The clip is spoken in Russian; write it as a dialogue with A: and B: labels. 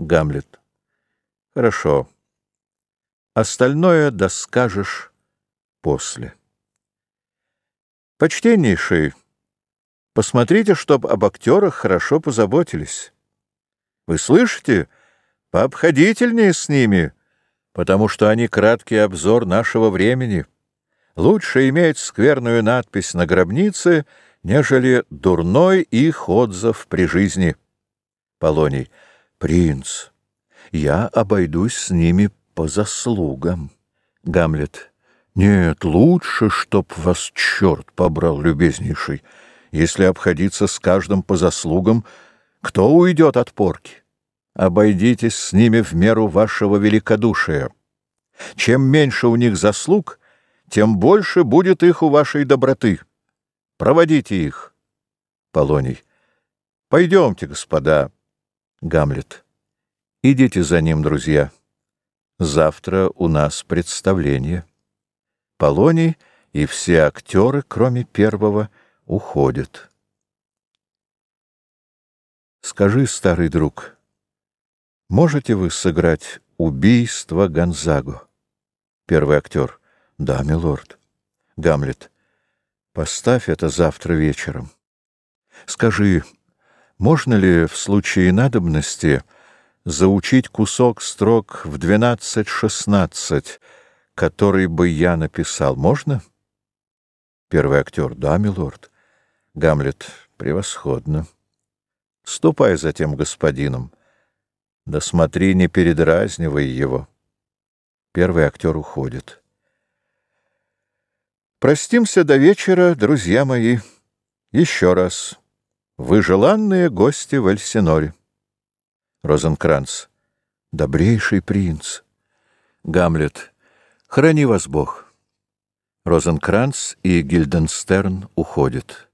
A: Гамлет. Хорошо. Остальное доскажешь после. Почтеннейший, посмотрите, чтоб об актерах хорошо позаботились. Вы слышите? Пообходительнее с ними, потому что они краткий обзор нашего времени. Лучше иметь скверную надпись на гробнице, нежели дурной их отзыв при жизни. Полоний. Принц, я обойдусь с ними по заслугам. Гамлет. Нет, лучше, чтоб вас черт побрал, любезнейший. Если обходиться с каждым по заслугам, кто уйдет от порки? Обойдитесь с ними в меру вашего великодушия. Чем меньше у них заслуг, тем больше будет их у вашей доброты. Проводите их. Полоний. Пойдемте, господа. Гамлет. Идите за ним, друзья. Завтра у нас представление. Полоний и все актеры, кроме первого, уходят. Скажи, старый друг, можете вы сыграть убийство Гонзаго? Первый актер. Да, милорд. Гамлет. Поставь это завтра вечером. Скажи, можно ли в случае надобности заучить кусок строк в двенадцать-шестнадцать, который бы я написал, можно? Первый актер. Да, милорд. Гамлет. Превосходно. Ступай за тем господином. Да смотри, не передразнивай его. Первый актер уходит. Простимся до вечера, друзья мои. Еще раз. Вы желанные гости в Эльсиноре. Розенкранц. Добрейший принц. Гамлет. Храни вас Бог. Розенкранц и Гильденстерн уходят.